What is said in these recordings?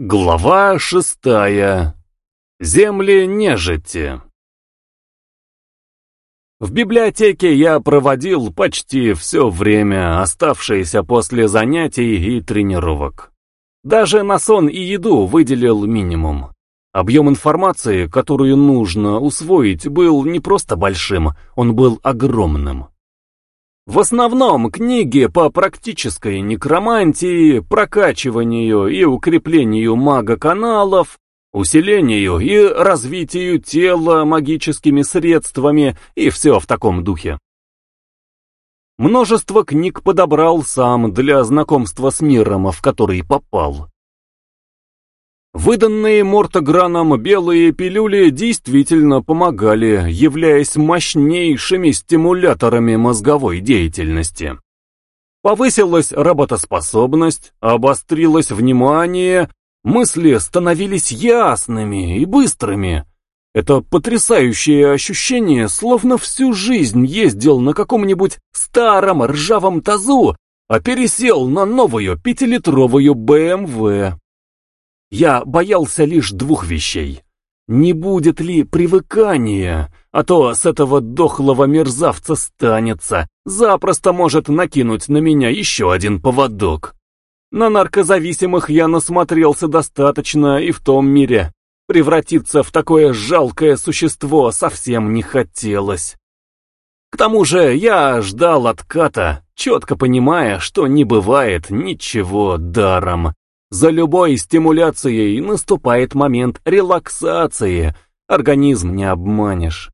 Глава шестая. Земли нежити. В библиотеке я проводил почти все время, оставшееся после занятий и тренировок. Даже на сон и еду выделил минимум. Объем информации, которую нужно усвоить, был не просто большим, он был огромным. В основном книги по практической некромантии, прокачиванию и укреплению мага-каналов, усилению и развитию тела магическими средствами и все в таком духе. Множество книг подобрал сам для знакомства с миром, в который попал. Выданные Мортограном белые пилюли действительно помогали, являясь мощнейшими стимуляторами мозговой деятельности. Повысилась работоспособность, обострилось внимание, мысли становились ясными и быстрыми. Это потрясающее ощущение, словно всю жизнь ездил на каком-нибудь старом ржавом тазу, а пересел на новую пятилитровую БМВ. Я боялся лишь двух вещей. Не будет ли привыкания, а то с этого дохлого мерзавца станется, запросто может накинуть на меня еще один поводок. На наркозависимых я насмотрелся достаточно и в том мире. Превратиться в такое жалкое существо совсем не хотелось. К тому же я ждал отката, четко понимая, что не бывает ничего даром. За любой стимуляцией наступает момент релаксации, организм не обманешь.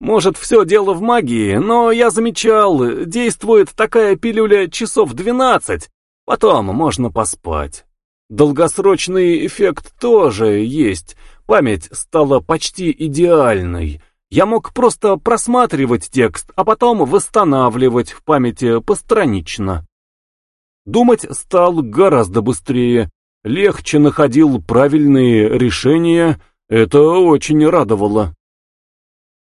Может, все дело в магии, но я замечал, действует такая пилюля часов 12, потом можно поспать. Долгосрочный эффект тоже есть, память стала почти идеальной. Я мог просто просматривать текст, а потом восстанавливать в памяти постранично. Думать стал гораздо быстрее, легче находил правильные решения, это очень радовало.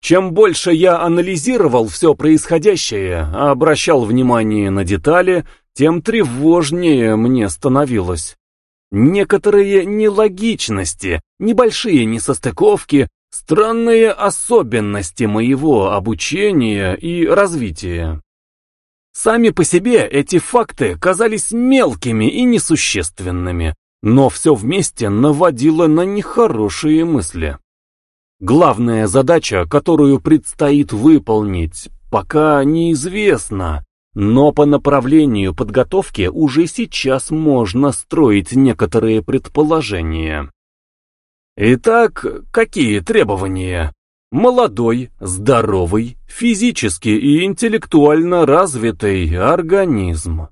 Чем больше я анализировал все происходящее, обращал внимание на детали, тем тревожнее мне становилось. Некоторые нелогичности, небольшие несостыковки, странные особенности моего обучения и развития. Сами по себе эти факты казались мелкими и несущественными, но все вместе наводило на нехорошие мысли. Главная задача, которую предстоит выполнить, пока неизвестна, но по направлению подготовки уже сейчас можно строить некоторые предположения. Итак, какие требования? Молодой, здоровый, физически и интеллектуально развитый организм.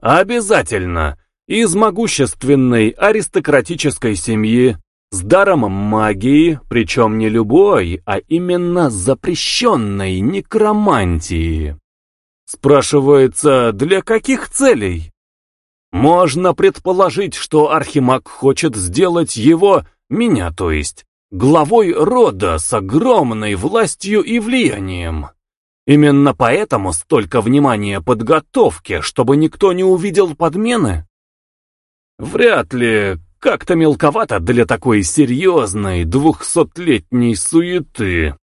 Обязательно из могущественной аристократической семьи, с даром магии, причем не любой, а именно запрещенной некромантии. Спрашивается, для каких целей? Можно предположить, что Архимаг хочет сделать его, меня то есть, главой рода с огромной властью и влиянием. Именно поэтому столько внимания подготовке, чтобы никто не увидел подмены? Вряд ли, как-то мелковато для такой серьезной двухсотлетней суеты.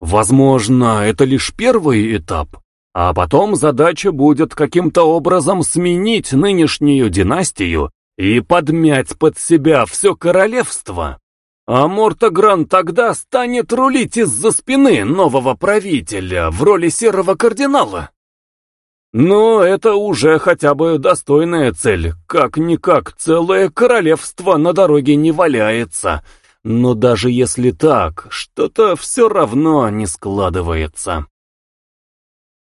Возможно, это лишь первый этап, а потом задача будет каким-то образом сменить нынешнюю династию и подмять под себя все королевство. А Мортогран тогда станет рулить из-за спины нового правителя в роли серого кардинала. Но это уже хотя бы достойная цель. Как-никак целое королевство на дороге не валяется. Но даже если так, что-то все равно не складывается.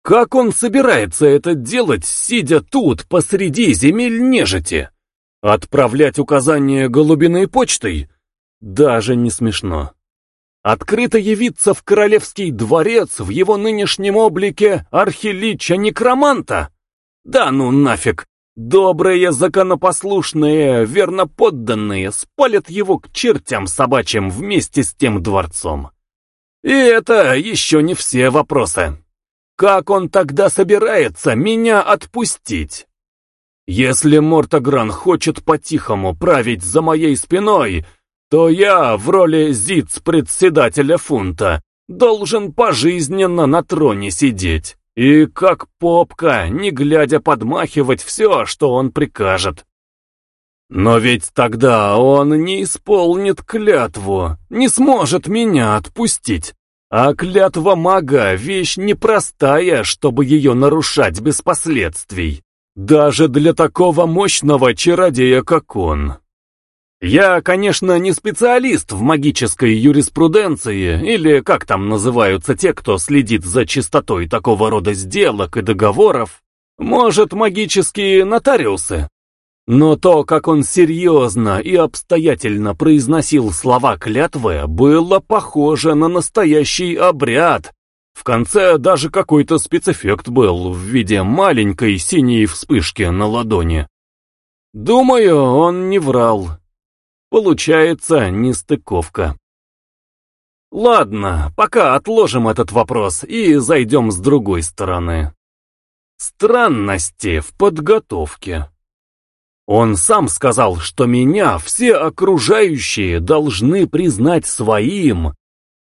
Как он собирается это делать, сидя тут, посреди земель нежити? Отправлять указания голубиной почтой? Даже не смешно. Открыто явиться в королевский дворец в его нынешнем облике архилича-некроманта? Да ну нафиг! Добрые, законопослушные, верно подданные спалят его к чертям собачьим вместе с тем дворцом. И это еще не все вопросы. Как он тогда собирается меня отпустить? Если Мортогран хочет по-тихому править за моей спиной, то я в роли зиц-председателя фунта должен пожизненно на троне сидеть и как попка, не глядя подмахивать все, что он прикажет. Но ведь тогда он не исполнит клятву, не сможет меня отпустить. А клятва мага — вещь непростая, чтобы ее нарушать без последствий. Даже для такого мощного чародея, как он. Я, конечно, не специалист в магической юриспруденции, или как там называются те, кто следит за чистотой такого рода сделок и договоров. Может, магические нотариусы. Но то, как он серьезно и обстоятельно произносил слова клятвы, было похоже на настоящий обряд, в конце даже какой-то спецэффект был в виде маленькой синей вспышки на ладони. Думаю, он не врал. Получается нестыковка. Ладно, пока отложим этот вопрос и зайдем с другой стороны. Странности в подготовке. Он сам сказал, что меня все окружающие должны признать своим,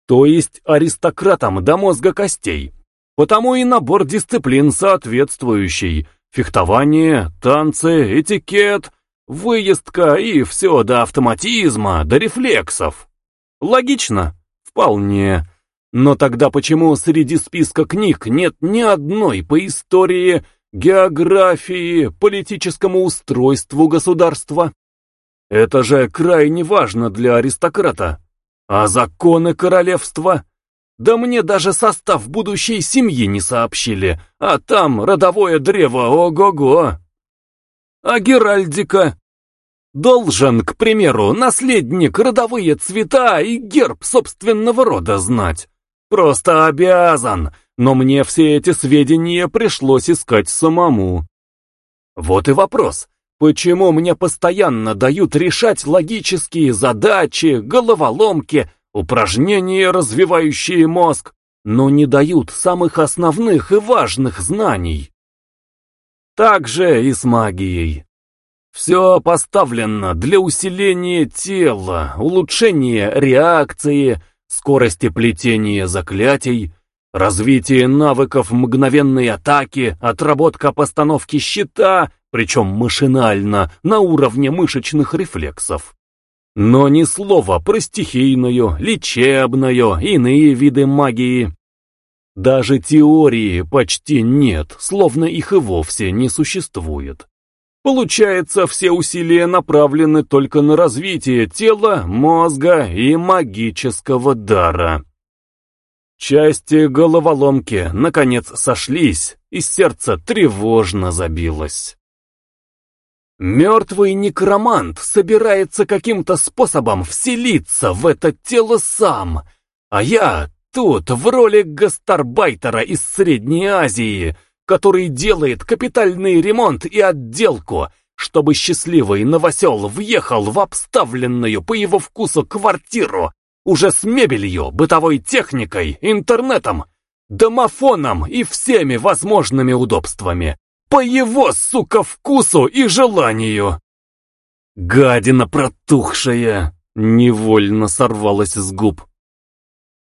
то есть аристократам до мозга костей. Потому и набор дисциплин соответствующий. Фехтование, танцы, этикет, выездка и все до автоматизма, до рефлексов. Логично? Вполне. Но тогда почему среди списка книг нет ни одной по истории, географии, политическому устройству государства? Это же крайне важно для аристократа. А законы королевства? Да мне даже состав будущей семьи не сообщили, а там родовое древо, ого-го. А Геральдика? Должен, к примеру, наследник родовые цвета и герб собственного рода знать. Просто обязан, но мне все эти сведения пришлось искать самому. Вот и вопрос. Почему мне постоянно дают решать логические задачи, головоломки, упражнения, развивающие мозг, но не дают самых основных и важных знаний? Так же и с магией. Все поставлено для усиления тела, улучшения реакции, скорости плетения заклятий, развития навыков мгновенной атаки, отработка постановки щита причем машинально, на уровне мышечных рефлексов. Но ни слова про стихийную, лечебную, иные виды магии. Даже теории почти нет, словно их и вовсе не существует. Получается, все усилия направлены только на развитие тела, мозга и магического дара. Части головоломки, наконец, сошлись, и сердце тревожно забилось. Мертвый некромант собирается каким-то способом вселиться в это тело сам, а я тут в роли гастарбайтера из Средней Азии, который делает капитальный ремонт и отделку, чтобы счастливый новосел въехал в обставленную по его вкусу квартиру, уже с мебелью, бытовой техникой, интернетом, домофоном и всеми возможными удобствами, по его, сука, вкусу и желанию. Гадина протухшая, невольно сорвалась с губ.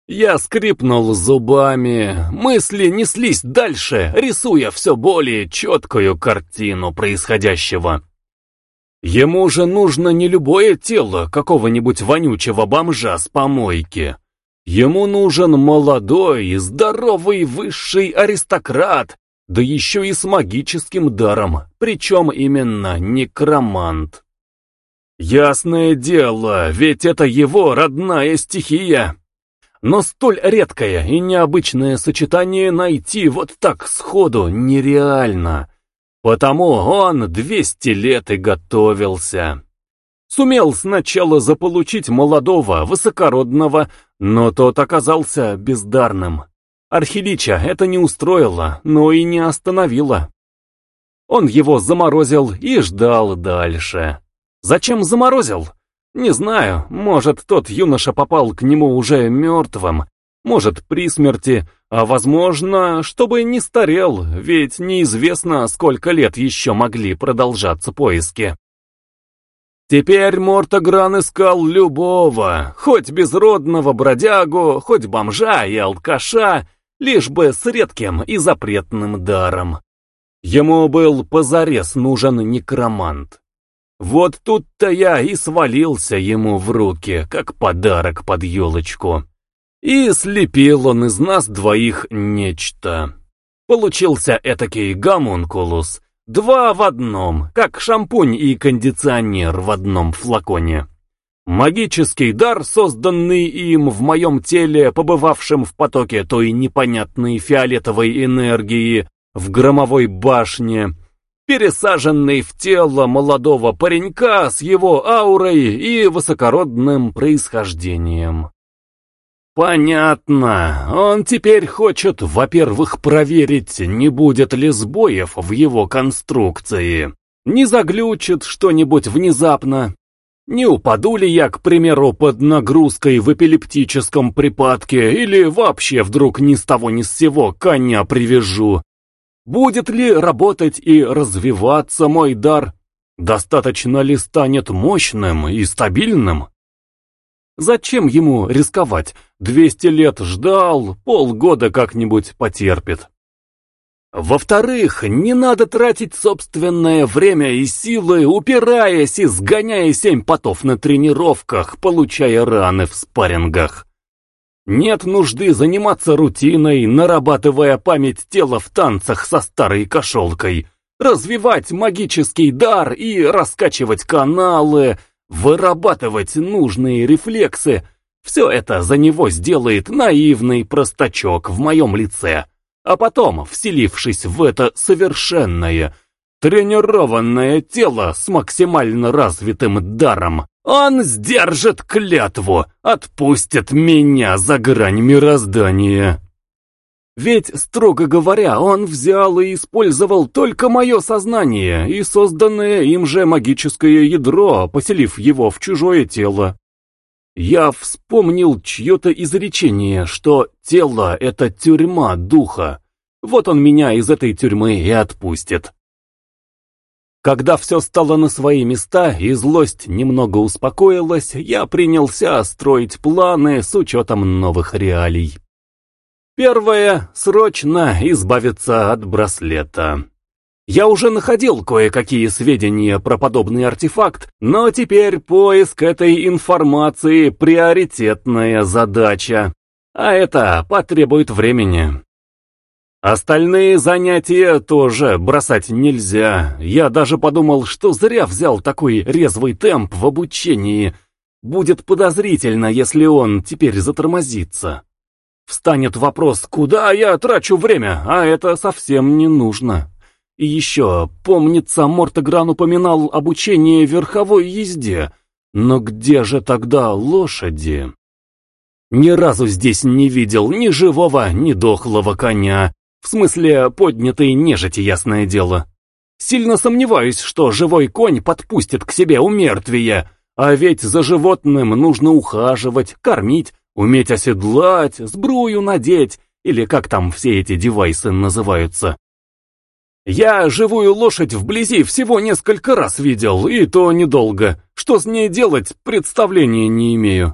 Я скрипнул зубами, мысли неслись дальше, рисуя все более четкую картину происходящего. Ему же нужно не любое тело какого-нибудь вонючего бомжа с помойки. Ему нужен молодой, здоровый высший аристократ, да еще и с магическим даром, причем именно некромант. Ясное дело, ведь это его родная стихия. Но столь редкое и необычное сочетание найти вот так сходу нереально. Потому он двести лет и готовился. Сумел сначала заполучить молодого, высокородного, но тот оказался бездарным. Архилича это не устроило, но и не остановило. Он его заморозил и ждал дальше. Зачем заморозил? Не знаю, может, тот юноша попал к нему уже мертвым, может, при смерти, А возможно, чтобы не старел, ведь неизвестно, сколько лет еще могли продолжаться поиски. Теперь Мортогран искал любого, хоть безродного бродягу, хоть бомжа и алкаша, лишь бы с редким и запретным даром. Ему был позарез нужен некромант. Вот тут-то я и свалился ему в руки, как подарок под елочку. И слепил он из нас двоих нечто. Получился этакий гомункулус, два в одном, как шампунь и кондиционер в одном флаконе. Магический дар, созданный им в моем теле, побывавшем в потоке той непонятной фиолетовой энергии в громовой башне, пересаженный в тело молодого паренька с его аурой и высокородным происхождением. Понятно, он теперь хочет, во-первых, проверить, не будет ли сбоев в его конструкции, не заглючит что-нибудь внезапно, не упаду ли я, к примеру, под нагрузкой в эпилептическом припадке или вообще вдруг ни с того ни с сего коня привяжу, Будет ли работать и развиваться мой дар? Достаточно ли станет мощным и стабильным? Зачем ему рисковать? Двести лет ждал, полгода как-нибудь потерпит. Во-вторых, не надо тратить собственное время и силы, упираясь и сгоняя семь потов на тренировках, получая раны в спаррингах. Нет нужды заниматься рутиной, нарабатывая память тела в танцах со старой кошелкой, развивать магический дар и раскачивать каналы, вырабатывать нужные рефлексы. Все это за него сделает наивный простачок в моем лице, а потом, вселившись в это совершенное, тренированное тело с максимально развитым даром, он сдержит клятву, отпустит меня за грань мироздания. Ведь, строго говоря, он взял и использовал только мое сознание и созданное им же магическое ядро, поселив его в чужое тело. Я вспомнил чье-то изречение, что тело — это тюрьма духа. Вот он меня из этой тюрьмы и отпустит. Когда все стало на свои места и злость немного успокоилась, я принялся строить планы с учетом новых реалий. Первое — срочно избавиться от браслета. Я уже находил кое-какие сведения про подобный артефакт, но теперь поиск этой информации — приоритетная задача. А это потребует времени. Остальные занятия тоже бросать нельзя. Я даже подумал, что зря взял такой резвый темп в обучении. Будет подозрительно, если он теперь затормозится. Встанет вопрос, куда я трачу время, а это совсем не нужно. И еще, помнится, Мортогран упоминал обучение верховой езде. Но где же тогда лошади? Ни разу здесь не видел ни живого, ни дохлого коня. В смысле, поднятой нежити, ясное дело. Сильно сомневаюсь, что живой конь подпустит к себе умертвие, а ведь за животным нужно ухаживать, кормить, уметь оседлать, сбрую надеть, или как там все эти девайсы называются. Я живую лошадь вблизи всего несколько раз видел, и то недолго. Что с ней делать, представления не имею.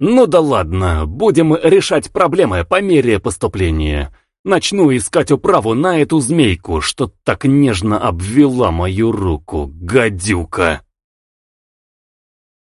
Ну да ладно, будем решать проблемы по мере поступления. Начну искать управу на эту змейку, что так нежно обвела мою руку, гадюка.